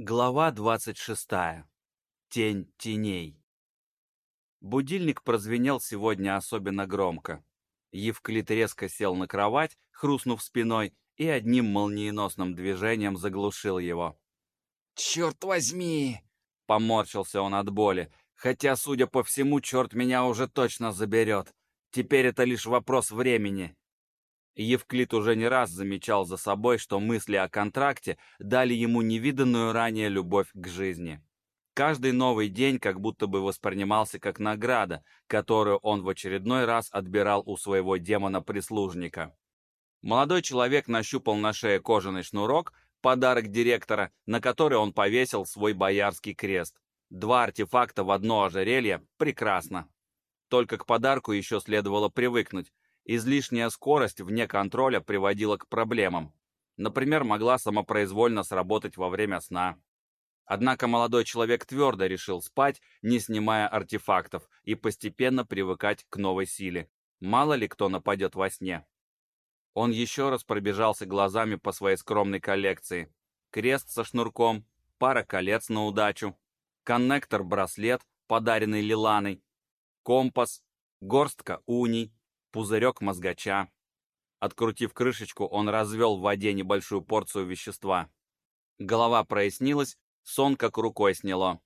Глава 26. Тень теней. Будильник прозвенел сегодня особенно громко. Евклид резко сел на кровать, хрустнув спиной, и одним молниеносным движением заглушил его. «Черт возьми!» — поморщился он от боли, хотя, судя по всему, черт меня уже точно заберет. Теперь это лишь вопрос времени. Евклид уже не раз замечал за собой, что мысли о контракте дали ему невиданную ранее любовь к жизни. Каждый новый день как будто бы воспринимался как награда, которую он в очередной раз отбирал у своего демона-прислужника. Молодой человек нащупал на шее кожаный шнурок, подарок директора, на который он повесил свой боярский крест. Два артефакта в одно ожерелье – прекрасно. Только к подарку еще следовало привыкнуть, Излишняя скорость вне контроля приводила к проблемам. Например, могла самопроизвольно сработать во время сна. Однако молодой человек твердо решил спать, не снимая артефактов, и постепенно привыкать к новой силе. Мало ли кто нападет во сне. Он еще раз пробежался глазами по своей скромной коллекции. Крест со шнурком, пара колец на удачу, коннектор-браслет, подаренный Лиланой, компас, горстка уний, пузырек мозгача. Открутив крышечку, он развел в воде небольшую порцию вещества. Голова прояснилась, сон как рукой сняло.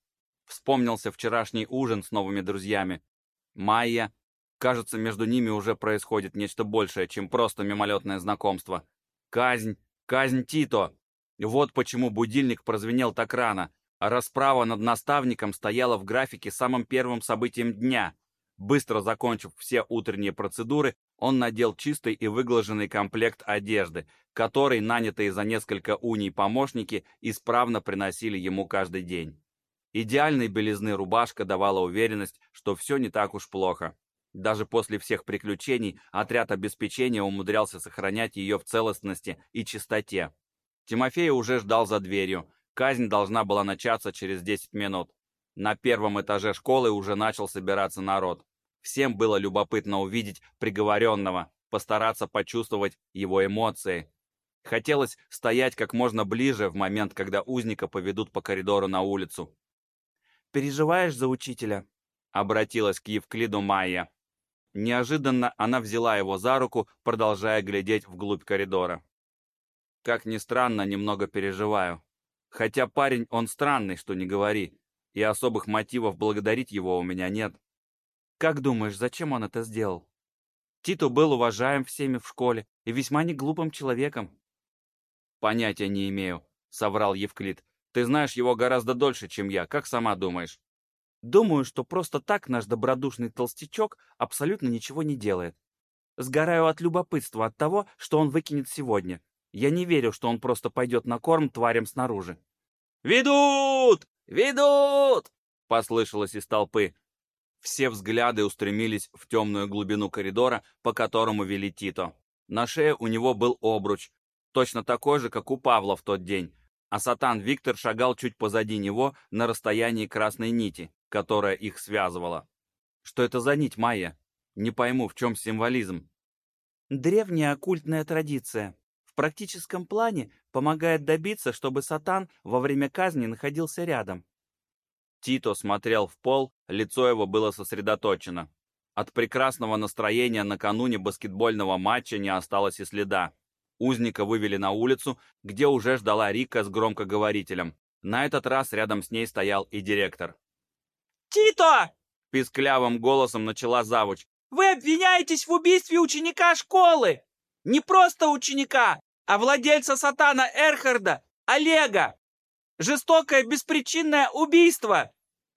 Вспомнился вчерашний ужин с новыми друзьями. Майя. Кажется, между ними уже происходит нечто большее, чем просто мимолетное знакомство. Казнь, казнь Тито. Вот почему будильник прозвенел так рано, расправа над наставником стояла в графике самым первым событием дня. Быстро закончив все утренние процедуры, он надел чистый и выглаженный комплект одежды, который нанятые за несколько уний помощники исправно приносили ему каждый день. Идеальной белизны рубашка давала уверенность, что все не так уж плохо. Даже после всех приключений отряд обеспечения умудрялся сохранять ее в целостности и чистоте. Тимофей уже ждал за дверью. Казнь должна была начаться через 10 минут. На первом этаже школы уже начал собираться народ. Всем было любопытно увидеть приговоренного, постараться почувствовать его эмоции. Хотелось стоять как можно ближе в момент, когда узника поведут по коридору на улицу. «Переживаешь за учителя?» — обратилась к Евклиду Майя. Неожиданно она взяла его за руку, продолжая глядеть вглубь коридора. Как ни странно, немного переживаю. Хотя парень он странный, что не говори, и особых мотивов благодарить его у меня нет. Как думаешь, зачем он это сделал? Титу был уважаем всеми в школе и весьма не глупым человеком. Понятия не имею, соврал Евклид. Ты знаешь его гораздо дольше, чем я, как сама думаешь? Думаю, что просто так наш добродушный толстячок абсолютно ничего не делает. Сгораю от любопытства от того, что он выкинет сегодня. Я не верю, что он просто пойдет на корм тварям снаружи. «Ведут! Ведут!» — послышалось из толпы. Все взгляды устремились в темную глубину коридора, по которому вели Тито. На шее у него был обруч, точно такой же, как у Павла в тот день, а сатан Виктор шагал чуть позади него на расстоянии красной нити, которая их связывала. Что это за нить, Майя? Не пойму, в чем символизм. Древняя оккультная традиция. В практическом плане помогает добиться, чтобы сатан во время казни находился рядом. Тито смотрел в пол, лицо его было сосредоточено. От прекрасного настроения накануне баскетбольного матча не осталось и следа. Узника вывели на улицу, где уже ждала Рика с громкоговорителем. На этот раз рядом с ней стоял и директор. «Тито!» — писклявым голосом начала завуч. «Вы обвиняетесь в убийстве ученика школы! Не просто ученика, а владельца сатана Эрхарда, Олега! Жестокое беспричинное убийство!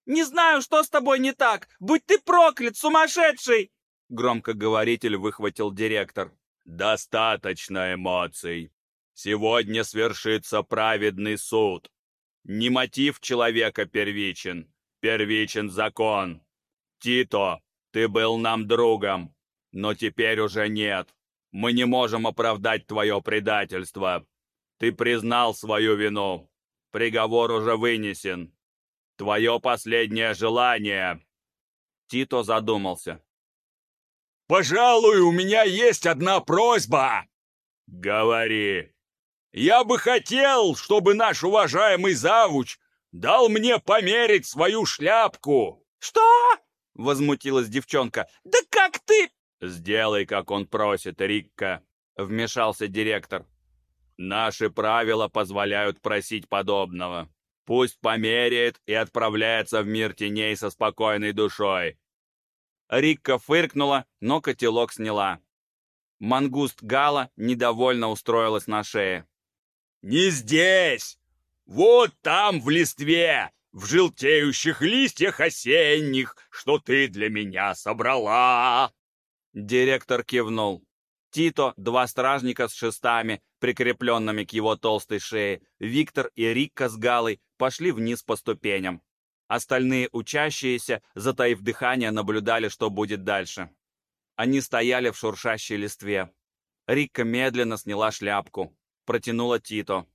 Не знаю, что с тобой не так! Будь ты проклят, сумасшедший!» Громкоговоритель выхватил директор. «Достаточно эмоций. Сегодня свершится праведный суд. Не мотив человека первичен, первичен закон. Тито, ты был нам другом, но теперь уже нет. Мы не можем оправдать твое предательство. Ты признал свою вину, Приговор уже вынесен. Твое последнее желание. Тито задумался. «Пожалуй, у меня есть одна просьба!» «Говори!» Я бы хотел, чтобы наш уважаемый завуч дал мне померить свою шляпку. Что? Возмутилась девчонка. Да как ты? Сделай, как он просит, Рикка, вмешался директор. Наши правила позволяют просить подобного. Пусть померяет и отправляется в мир теней со спокойной душой. Рикка фыркнула, но котелок сняла. Мангуст Гала недовольно устроилась на шее. «Не здесь! Вот там, в листве, в желтеющих листьях осенних, что ты для меня собрала!» Директор кивнул. Тито, два стражника с шестами, прикрепленными к его толстой шее, Виктор и Рикка с Галой пошли вниз по ступеням. Остальные учащиеся, затаив дыхание, наблюдали, что будет дальше. Они стояли в шуршащей листве. Рикка медленно сняла шляпку, протянула Тито.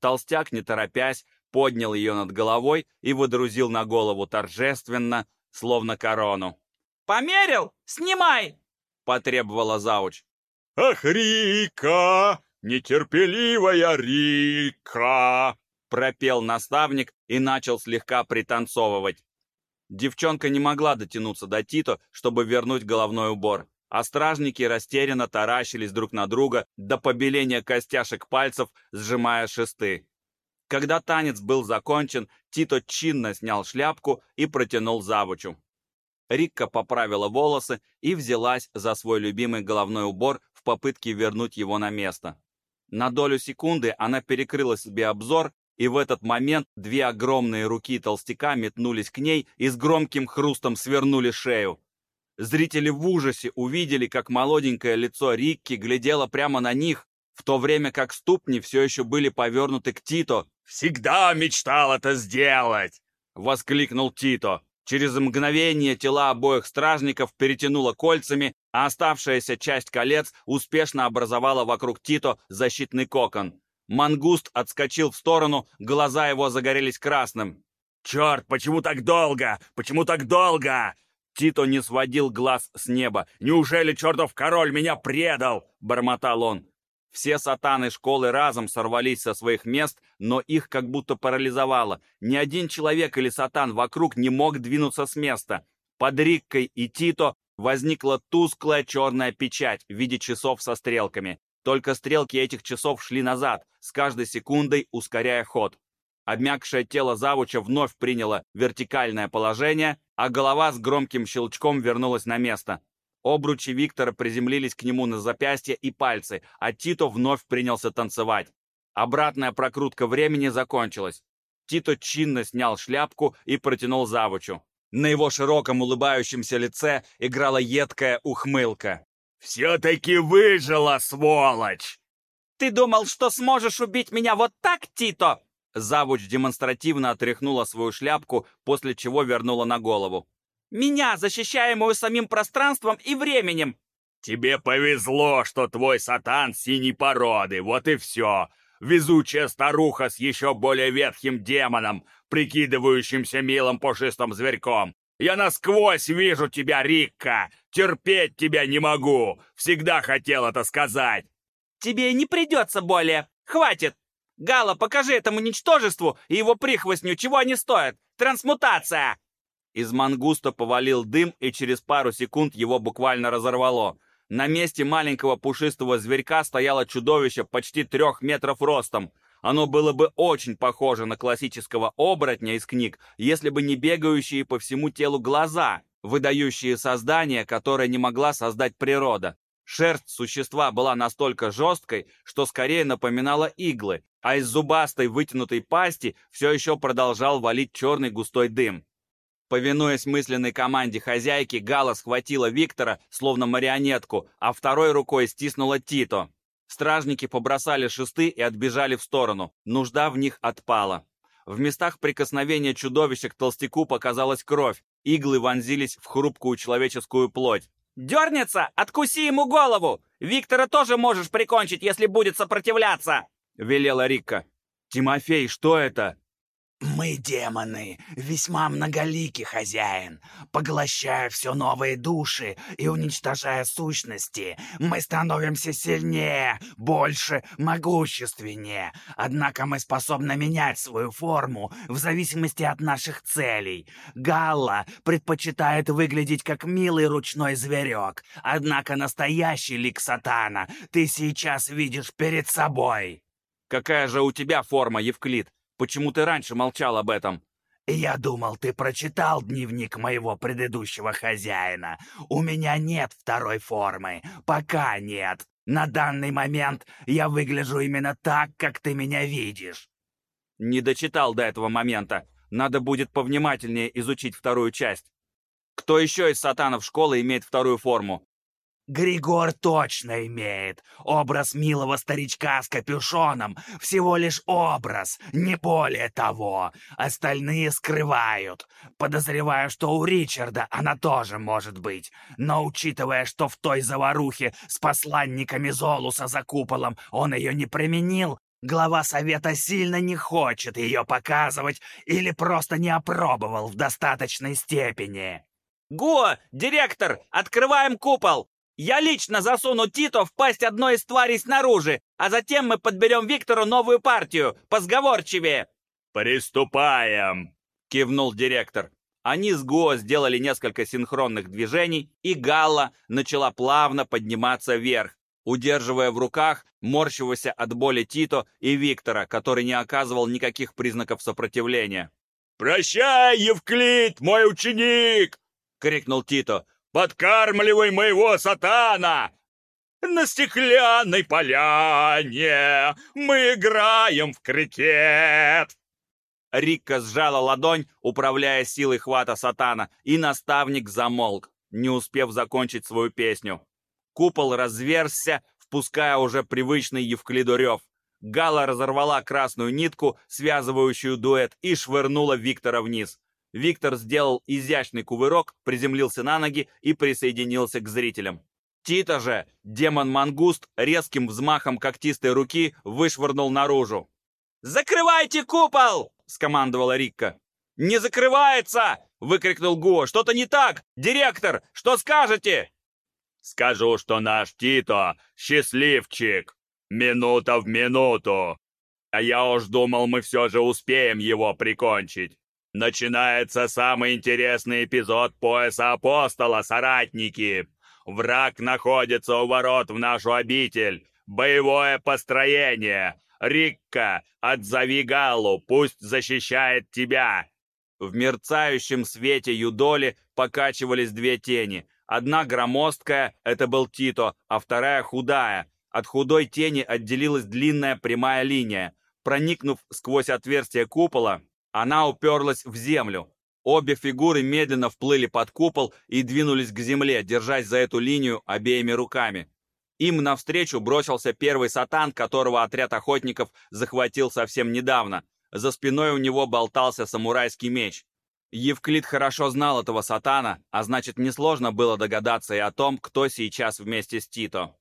Толстяк, не торопясь, поднял ее над головой и выдрузил на голову торжественно, словно корону. «Померил? Снимай!» — потребовала зауч. «Ах, Рика! Нетерпеливая Рика!» — пропел наставник и начал слегка пританцовывать. Девчонка не могла дотянуться до Тито, чтобы вернуть головной убор, а стражники растерянно таращились друг на друга до побеления костяшек пальцев, сжимая шесты. Когда танец был закончен, Тито чинно снял шляпку и протянул завучу. Рикка поправила волосы и взялась за свой любимый головной убор в попытке вернуть его на место. На долю секунды она перекрыла себе обзор и в этот момент две огромные руки толстяка метнулись к ней и с громким хрустом свернули шею. Зрители в ужасе увидели, как молоденькое лицо Рикки глядело прямо на них, в то время как ступни все еще были повернуты к Тито. «Всегда мечтал это сделать!» — воскликнул Тито. Через мгновение тела обоих стражников перетянуло кольцами, а оставшаяся часть колец успешно образовала вокруг Тито защитный кокон. Мангуст отскочил в сторону, глаза его загорелись красным. «Черт, почему так долго? Почему так долго?» Тито не сводил глаз с неба. «Неужели чертов король меня предал?» — бормотал он. Все сатаны школы разом сорвались со своих мест, но их как будто парализовало. Ни один человек или сатан вокруг не мог двинуться с места. Под Риккой и Тито возникла тусклая черная печать в виде часов со стрелками. Только стрелки этих часов шли назад, с каждой секундой ускоряя ход. Обмякшее тело завуча вновь приняло вертикальное положение, а голова с громким щелчком вернулась на место. Обручи Виктора приземлились к нему на запястье и пальцы, а Тито вновь принялся танцевать. Обратная прокрутка времени закончилась. Тито чинно снял шляпку и протянул завучу. На его широком улыбающемся лице играла едкая ухмылка. «Все-таки выжила, сволочь!» «Ты думал, что сможешь убить меня вот так, Тито?» Завуч демонстративно отряхнула свою шляпку, после чего вернула на голову. «Меня, защищаемую самим пространством и временем!» «Тебе повезло, что твой сатан синей породы, вот и все. Везучая старуха с еще более ветхим демоном, прикидывающимся милым пушистым зверьком. Я насквозь вижу тебя, Рикка! Терпеть тебя не могу! Всегда хотел это сказать!» «Тебе не придется более! Хватит! Гала, покажи этому ничтожеству и его прихвостню, чего они стоят! Трансмутация!» Из мангуста повалил дым, и через пару секунд его буквально разорвало. На месте маленького пушистого зверька стояло чудовище почти трех метров ростом — оно было бы очень похоже на классического оборотня из книг, если бы не бегающие по всему телу глаза, выдающие создание, которое не могла создать природа. Шерсть существа была настолько жесткой, что скорее напоминала иглы, а из зубастой вытянутой пасти все еще продолжал валить черный густой дым. Повинуясь мысленной команде хозяйки, Гала схватила Виктора, словно марионетку, а второй рукой стиснула Тито. Стражники побросали шесты и отбежали в сторону. Нужда в них отпала. В местах прикосновения чудовища к толстяку показалась кровь. Иглы вонзились в хрупкую человеческую плоть. «Дернется! Откуси ему голову! Виктора тоже можешь прикончить, если будет сопротивляться!» — велела Рикка. «Тимофей, что это?» Мы, демоны, весьма многолики, хозяин. Поглощая все новые души и уничтожая сущности, мы становимся сильнее, больше, могущественнее. Однако мы способны менять свою форму в зависимости от наших целей. Галла предпочитает выглядеть как милый ручной зверек, однако настоящий лик сатана ты сейчас видишь перед собой. Какая же у тебя форма, Евклид? Почему ты раньше молчал об этом?» «Я думал, ты прочитал дневник моего предыдущего хозяина. У меня нет второй формы. Пока нет. На данный момент я выгляжу именно так, как ты меня видишь». «Не дочитал до этого момента. Надо будет повнимательнее изучить вторую часть. Кто еще из сатанов школы имеет вторую форму? Григор точно имеет. Образ милого старичка с капюшоном — всего лишь образ, не более того. Остальные скрывают. Подозреваю, что у Ричарда она тоже может быть. Но учитывая, что в той заварухе с посланниками Золуса за куполом он ее не применил, глава совета сильно не хочет ее показывать или просто не опробовал в достаточной степени. «Го, директор, открываем купол!» Я лично засуну Тито в пасть одной из тварей снаружи, а затем мы подберем Виктору новую партию, позговорчивее!» «Приступаем!» — кивнул директор. Они с Го сделали несколько синхронных движений, и Галла начала плавно подниматься вверх, удерживая в руках морщившегося от боли Тито и Виктора, который не оказывал никаких признаков сопротивления. «Прощай, Евклид, мой ученик!» — крикнул Тито. Подкармливай моего сатана! На стеклянной поляне мы играем в крикет!» Рикка сжала ладонь, управляя силой хвата сатана, и наставник замолк, не успев закончить свою песню. Купол разверзся, впуская уже привычный Евклиду рев. Гала разорвала красную нитку, связывающую дуэт, и швырнула Виктора вниз. Виктор сделал изящный кувырок, приземлился на ноги и присоединился к зрителям. Тита же, демон-мангуст, резким взмахом когтистой руки вышвырнул наружу. «Закрывайте купол!» — скомандовала Рикка. «Не закрывается!» — выкрикнул Гуо. «Что-то не так! Директор, что скажете?» «Скажу, что наш Тито — счастливчик! Минута в минуту! А я уж думал, мы все же успеем его прикончить!» Начинается самый интересный эпизод пояса апостола, соратники. Враг находится у ворот в нашу обитель. Боевое построение. Рикка, отзови Галу, пусть защищает тебя. В мерцающем свете юдоли покачивались две тени. Одна громоздкая, это был Тито, а вторая худая. От худой тени отделилась длинная прямая линия. Проникнув сквозь отверстие купола, она уперлась в землю. Обе фигуры медленно вплыли под купол и двинулись к земле, держась за эту линию обеими руками. Им навстречу бросился первый сатан, которого отряд охотников захватил совсем недавно. За спиной у него болтался самурайский меч. Евклид хорошо знал этого сатана, а значит, несложно было догадаться и о том, кто сейчас вместе с Тито.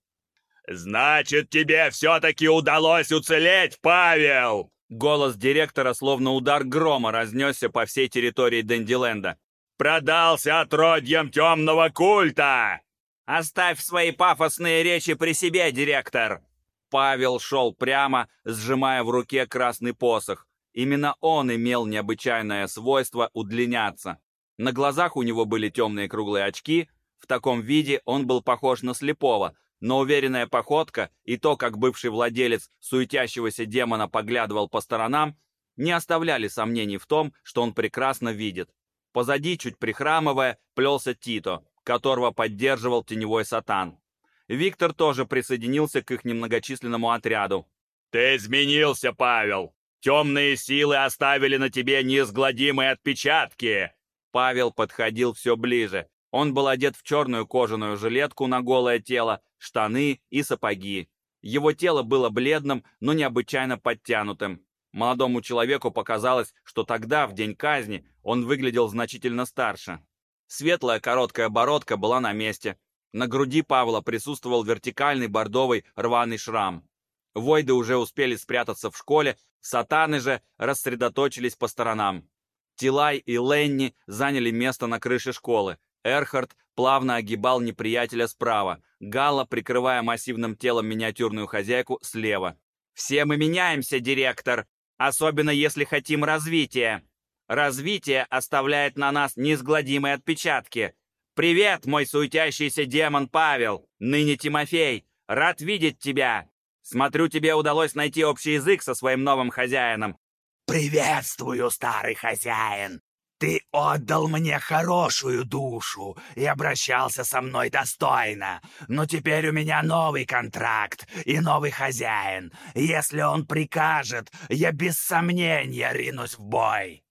«Значит, тебе все-таки удалось уцелеть, Павел!» Голос директора, словно удар грома, разнесся по всей территории Дендиленда. «Продался отродьем темного культа!» «Оставь свои пафосные речи при себе, директор!» Павел шел прямо, сжимая в руке красный посох. Именно он имел необычайное свойство удлиняться. На глазах у него были темные круглые очки. В таком виде он был похож на слепого, но уверенная походка и то, как бывший владелец суетящегося демона поглядывал по сторонам, не оставляли сомнений в том, что он прекрасно видит. Позади, чуть прихрамывая, плелся Тито, которого поддерживал теневой сатан. Виктор тоже присоединился к их немногочисленному отряду. «Ты изменился, Павел! Темные силы оставили на тебе неизгладимые отпечатки!» Павел подходил все ближе. Он был одет в черную кожаную жилетку на голое тело, штаны и сапоги. Его тело было бледным, но необычайно подтянутым. Молодому человеку показалось, что тогда, в день казни, он выглядел значительно старше. Светлая короткая бородка была на месте. На груди Павла присутствовал вертикальный бордовый рваный шрам. Войды уже успели спрятаться в школе, сатаны же рассредоточились по сторонам. Тилай и Ленни заняли место на крыше школы. Эрхард плавно огибал неприятеля справа, Гала, прикрывая массивным телом миниатюрную хозяйку, слева. «Все мы меняемся, директор, особенно если хотим развития. Развитие оставляет на нас неизгладимые отпечатки. Привет, мой суетящийся демон Павел, ныне Тимофей, рад видеть тебя. Смотрю, тебе удалось найти общий язык со своим новым хозяином. «Приветствую, старый хозяин! Ты отдал мне хорошую душу и обращался со мной достойно, но теперь у меня новый контракт и новый хозяин. Если он прикажет, я без сомнения ринусь в бой».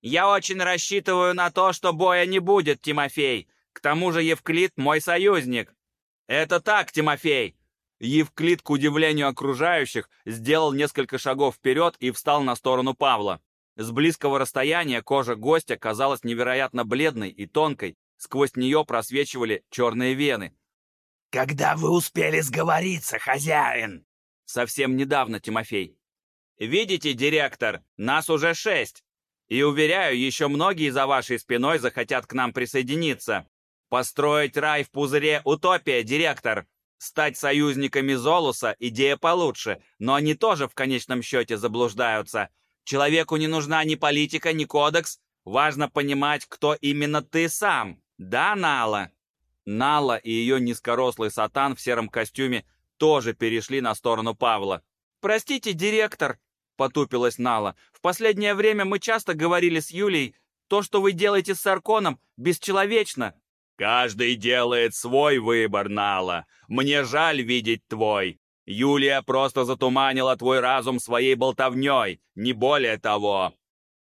«Я очень рассчитываю на то, что боя не будет, Тимофей. К тому же Евклид мой союзник». «Это так, Тимофей!» Евклид, к удивлению окружающих, сделал несколько шагов вперед и встал на сторону Павла. С близкого расстояния кожа гостя казалась невероятно бледной и тонкой, сквозь нее просвечивали черные вены. «Когда вы успели сговориться, хозяин?» «Совсем недавно, Тимофей». «Видите, директор, нас уже шесть. И, уверяю, еще многие за вашей спиной захотят к нам присоединиться. Построить рай в пузыре — утопия, директор. Стать союзниками Золуса — идея получше, но они тоже в конечном счете заблуждаются. Человеку не нужна ни политика, ни кодекс. Важно понимать, кто именно ты сам. Да, Нала?» Нала и ее низкорослый сатан в сером костюме тоже перешли на сторону Павла. «Простите, директор», — потупилась Нала. «В последнее время мы часто говорили с Юлей, то, что вы делаете с Арконом, бесчеловечно». «Каждый делает свой выбор, Нала. Мне жаль видеть твой. Юлия просто затуманила твой разум своей болтовней, не более того».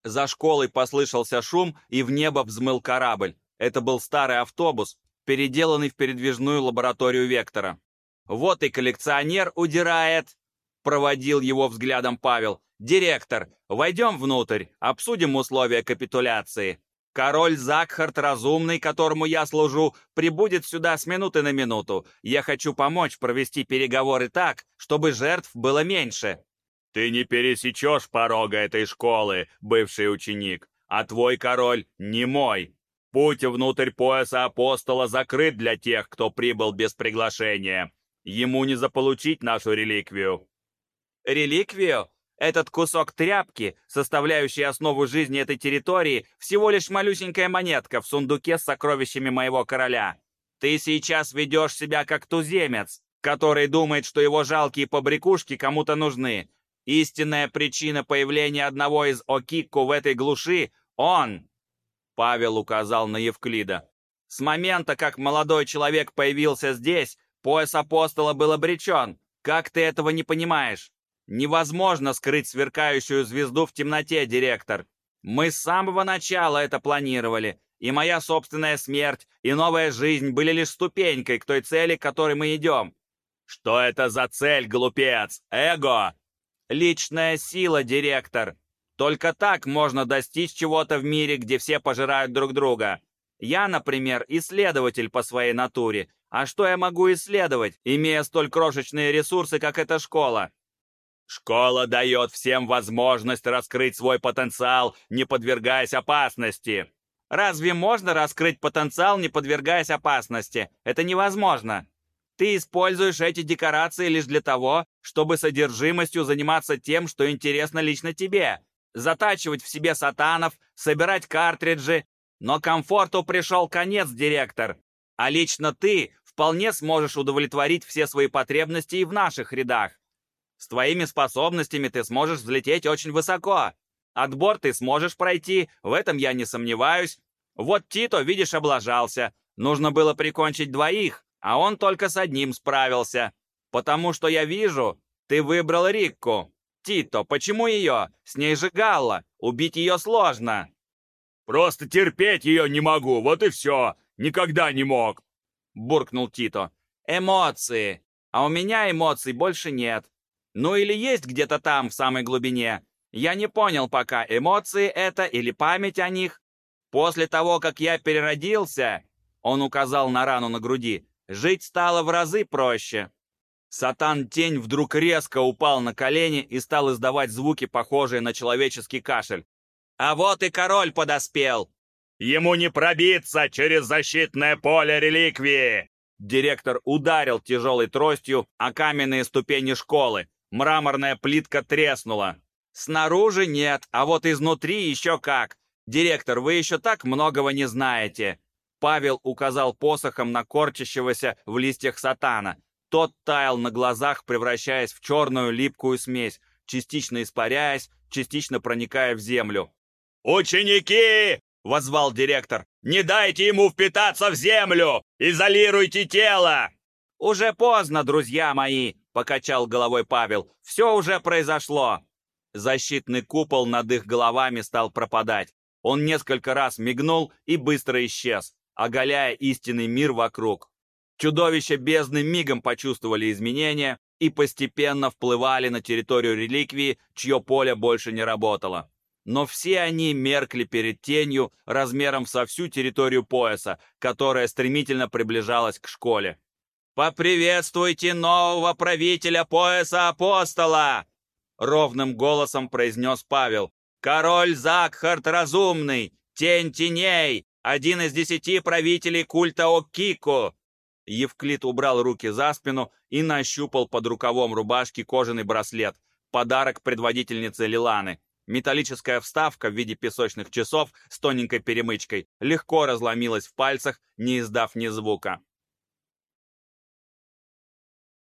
За школой послышался шум, и в небо взмыл корабль. Это был старый автобус, переделанный в передвижную лабораторию Вектора. «Вот и коллекционер удирает!» Проводил его взглядом Павел. «Директор, войдем внутрь, обсудим условия капитуляции. Король Закхарт Разумный, которому я служу, прибудет сюда с минуты на минуту. Я хочу помочь провести переговоры так, чтобы жертв было меньше». «Ты не пересечешь порога этой школы, бывший ученик, а твой король не мой. Путь внутрь пояса апостола закрыт для тех, кто прибыл без приглашения. Ему не заполучить нашу реликвию». «Реликвию? Этот кусок тряпки, составляющий основу жизни этой территории, всего лишь малюсенькая монетка в сундуке с сокровищами моего короля. Ты сейчас ведешь себя как туземец, который думает, что его жалкие побрякушки кому-то нужны. Истинная причина появления одного из Окикку в этой глуши — он!» Павел указал на Евклида. «С момента, как молодой человек появился здесь, пояс апостола был обречен. Как ты этого не понимаешь?» Невозможно скрыть сверкающую звезду в темноте, директор. Мы с самого начала это планировали, и моя собственная смерть и новая жизнь были лишь ступенькой к той цели, к которой мы идем. Что это за цель, глупец? Эго? Личная сила, директор. Только так можно достичь чего-то в мире, где все пожирают друг друга. Я, например, исследователь по своей натуре. А что я могу исследовать, имея столь крошечные ресурсы, как эта школа? Школа дает всем возможность раскрыть свой потенциал, не подвергаясь опасности. Разве можно раскрыть потенциал, не подвергаясь опасности? Это невозможно. Ты используешь эти декорации лишь для того, чтобы содержимостью заниматься тем, что интересно лично тебе. Затачивать в себе сатанов, собирать картриджи. Но комфорту пришел конец, директор. А лично ты вполне сможешь удовлетворить все свои потребности и в наших рядах. С твоими способностями ты сможешь взлететь очень высоко. Отбор ты сможешь пройти, в этом я не сомневаюсь. Вот Тито, видишь, облажался. Нужно было прикончить двоих, а он только с одним справился. Потому что я вижу, ты выбрал Рикку. Тито, почему ее? С ней же Галла. Убить ее сложно. Просто терпеть ее не могу, вот и все. Никогда не мог. Буркнул Тито. Эмоции. А у меня эмоций больше нет. Ну или есть где-то там, в самой глубине. Я не понял пока, эмоции это или память о них. После того, как я переродился, он указал на рану на груди, жить стало в разы проще. Сатан-тень вдруг резко упал на колени и стал издавать звуки, похожие на человеческий кашель. «А вот и король подоспел!» «Ему не пробиться через защитное поле реликвии!» Директор ударил тяжелой тростью о каменные ступени школы. Мраморная плитка треснула. Снаружи нет, а вот изнутри еще как. Директор, вы еще так многого не знаете. Павел указал посохом на корчащегося в листьях сатана. Тот таял на глазах, превращаясь в черную липкую смесь, частично испаряясь, частично проникая в землю. «Ученики!» — возвал директор. «Не дайте ему впитаться в землю! Изолируйте тело!» «Уже поздно, друзья мои!» — покачал головой Павел. «Все уже произошло!» Защитный купол над их головами стал пропадать. Он несколько раз мигнул и быстро исчез, оголяя истинный мир вокруг. Чудовища бездны мигом почувствовали изменения и постепенно вплывали на территорию реликвии, чье поле больше не работало. Но все они меркли перед тенью размером со всю территорию пояса, которая стремительно приближалась к школе. «Поприветствуйте нового правителя пояса апостола!» Ровным голосом произнес Павел. «Король Закхарт Разумный, Тень Теней, один из десяти правителей культа Окику!» Евклид убрал руки за спину и нащупал под рукавом рубашки кожаный браслет, подарок предводительнице Лиланы. Металлическая вставка в виде песочных часов с тоненькой перемычкой легко разломилась в пальцах, не издав ни звука.